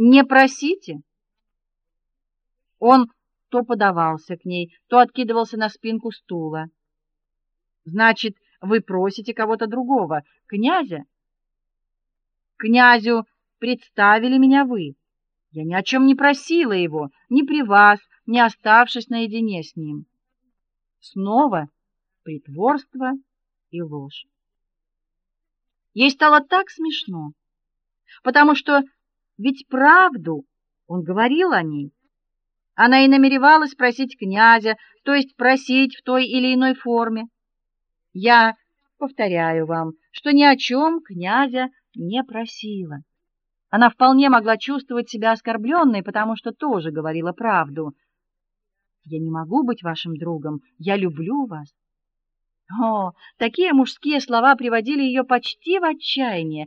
Не просите. Он то подавался к ней, то откидывался на спинку стула. Значит, вы просите кого-то другого, князя? Князю представили меня вы. Я ни о чем не просила его, ни при вас, ни оставшись наедине с ним. Снова притворство и ложь. Ей стало так смешно, потому что ведь правду он говорил о ней. Она и намеревалась просить князя, то есть просить в той или иной форме. Я повторяю вам, что ни о чем князя не просила. Она вполне могла чувствовать себя оскорбленной, потому что тоже говорила правду. Я не могу быть вашим другом. Я люблю вас. О, такие мужские слова приводили ее почти в отчаяние.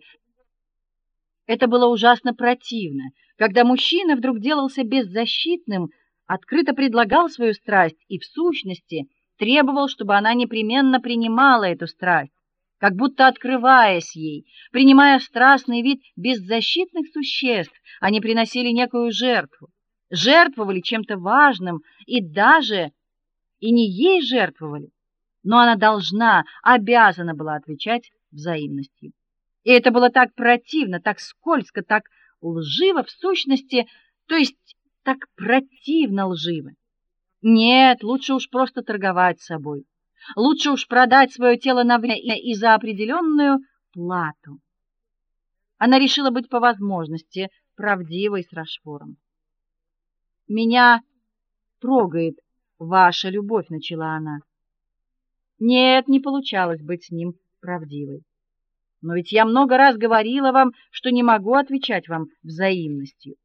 Это было ужасно противно, когда мужчина вдруг делался беззащитным, открыто предлагал свою страсть и в сущности требовал, чтобы она непременно принимала эту страсть, как будто открываясь ей, принимая страстный вид беззащитных существ, они приносили некую жертву, жертвовали чем-то важным и даже и не ей жертвовали, но она должна, обязана была отвечать взаимностью. И это было так противно, так скользко, так лживо в сущности, то есть так противно лживо. Нет, лучше уж просто торговать собой. Лучше уж продать свое тело на время и за определенную плату. Она решила быть по возможности правдивой с Рашфором. Меня трогает ваша любовь, начала она. Нет, не получалось быть с ним правдивой. Но ведь я много раз говорила вам, что не могу отвечать вам взаимностью.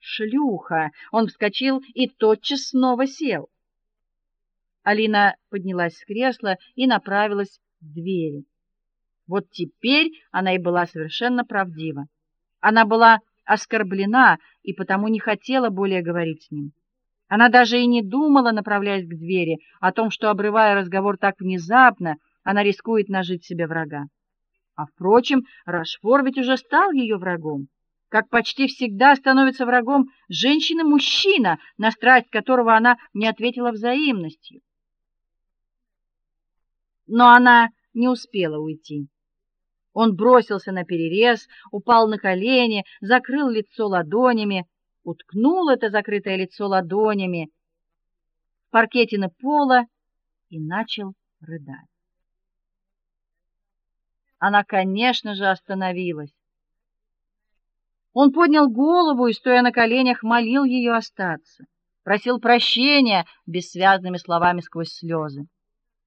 Шлюха. Он вскочил и тотчас снова сел. Алина поднялась с кресла и направилась к двери. Вот теперь она и была совершенно правдива. Она была оскорблена и потому не хотела более говорить с ним. Она даже и не думала, направляясь к двери, о том, что обрывая разговор так внезапно, она рискует нажить себе врага. А впрочем, Рашфор ведь уже стал ее врагом как почти всегда становится врагом женщины мужчина, на страсть которого она не ответила взаимностью. Но она не успела уйти. Он бросился на перерез, упал на колени, закрыл лицо ладонями, уткнул это закрытое лицо ладонями в паркетины пола и начал рыдать. Она, конечно же, остановилась. Он поднял голову и стоя на коленях молил ее остаться, просил прощения бессвязными словами сквозь слезы.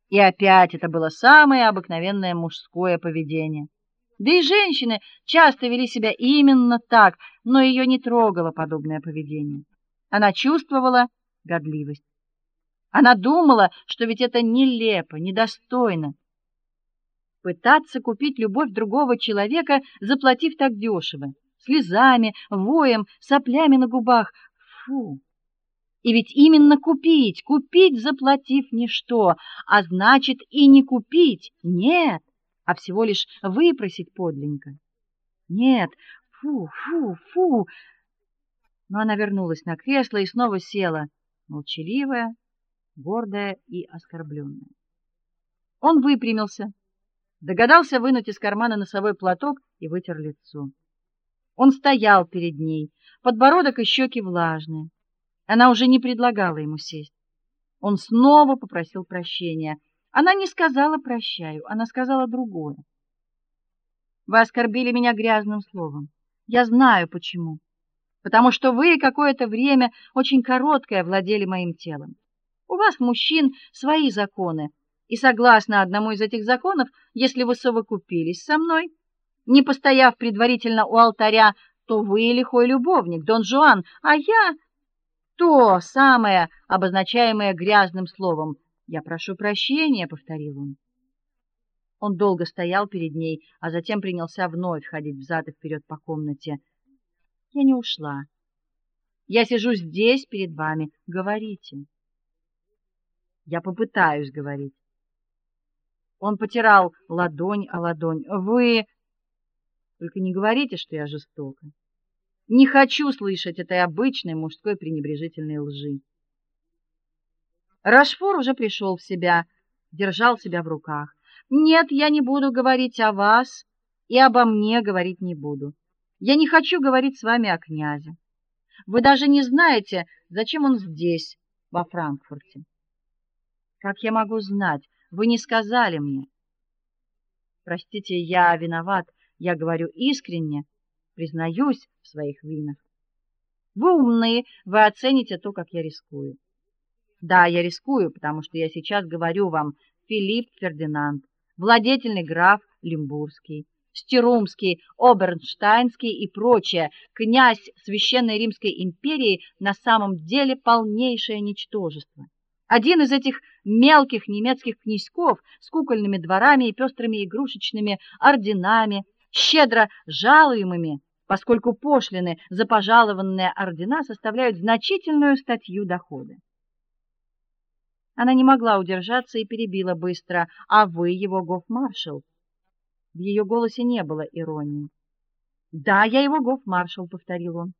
И опять это было самое обыкновенное мужское поведение. Да и женщины часто вели себя именно так, но ее не трогало подобное поведение. Она чувствовала годливость. Она думала, что ведь это нелепо, недостойно пытаться купить любовь другого человека, заплатив так дешево слезами, воем, соплями на губах. Фу. И ведь именно купить, купить, заплатив ничто, а значит и не купить. Нет, а всего лишь выпросить подлинно. Нет. Фу, фу, фу. Но она вернулась на кресло и снова села, молчаливая, гордая и оскорбленная. Он выпрямился, догадался вынуть из кармана носовой платок и вытер лицо. Он стоял перед ней, подбородок и щеки влажные. Она уже не предлагала ему сесть. Он снова попросил прощения. Она не сказала прощаю, она сказала другое. Вы оскорбили меня грязным словом. Я знаю почему. Потому что вы какое-то время очень короткое владели моим телом. У вас, мужчин, свои законы, и согласно одному из этих законов, если вы совокупились со мной, не постояв предварительно у алтаря, то вы лихой любовник, Дон Жуан, а я то самое, обозначаемое грязным словом. Я прошу прощения, повторил он. Он долго стоял перед ней, а затем принялся вновь ходить взад и вперед по комнате. Я не ушла. Я сижу здесь перед вами. Говорите. Я попытаюсь говорить. Он потирал ладонь о ладонь. Вы только не говорите, что я жестока. Не хочу слышать этой обычной мужской пренебрежительной лжи. Рашфор уже пришел в себя, держал себя в руках. Нет, я не буду говорить о вас и обо мне говорить не буду. Я не хочу говорить с вами о князе. Вы даже не знаете, зачем он здесь, во Франкфурте. Как я могу знать? Вы не сказали мне. Простите, я виноват. Я говорю искренне, признаюсь в своих винах. Вы умны, вы оцените то, как я рискую. Да, я рискую, потому что я сейчас говорю вам Филипп Фердинанд, владетельный граф Лимбургский, Стерумский, Обернштейнский и прочее, князь Священной Римской империи на самом деле полнейшее ничтожество. Один из этих мелких немецких князьков с кукольными дворами и пестрыми игрушечными орденами, щедро жалуемыми, поскольку пошлины за пожалованные ордена составляют значительную статью дохода. Она не могла удержаться и перебила быстро: "А вы его гофмаршал?" В ее голосе не было иронии. "Да, я его гофмаршал", повторил он.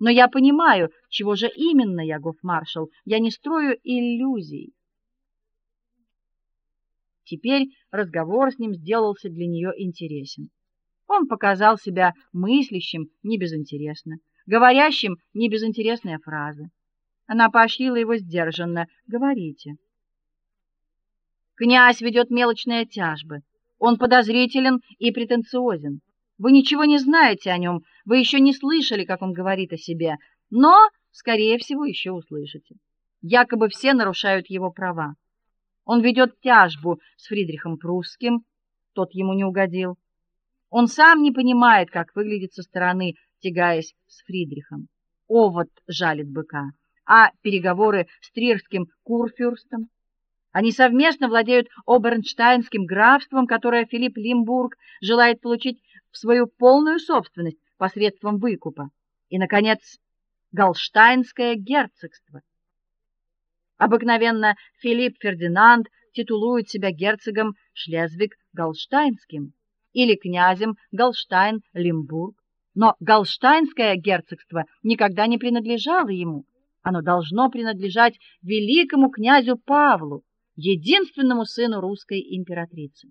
"Но я понимаю, чего же именно я гофмаршал. Я не строю иллюзий". Теперь разговор с ним сделался для нее интересен. Он показал себя мыслящим не безинтересно, говорящим не безинтересные фразы. Она поощрила его сдержанно: "Говорите". Князь ведет мелочные тяжбы. Он подозрителен и претенциозен. Вы ничего не знаете о нем, вы еще не слышали, как он говорит о себе, но, скорее всего, еще услышите. Якобы все нарушают его права. Он ведет тяжбу с Фридрихом Прусским, тот ему не угодил. Он сам не понимает, как выглядит со стороны, тягаясь с Фридрихом. Овод жалит быка, а переговоры с трирским курфюрстом они совместно владеют Обернштейнским графством, которое Филипп Лимбург желает получить в свою полную собственность посредством выкупа. И наконец, Галштейнское герцогство. Обыкновенно Филипп Фердинанд титулует себя герцогом Шлезвиг-Галштейнским или князем Галштейн-Лимбург, но Галштейнское герцогство никогда не принадлежало ему. Оно должно принадлежать великому князю Павлу, единственному сыну русской императрицы.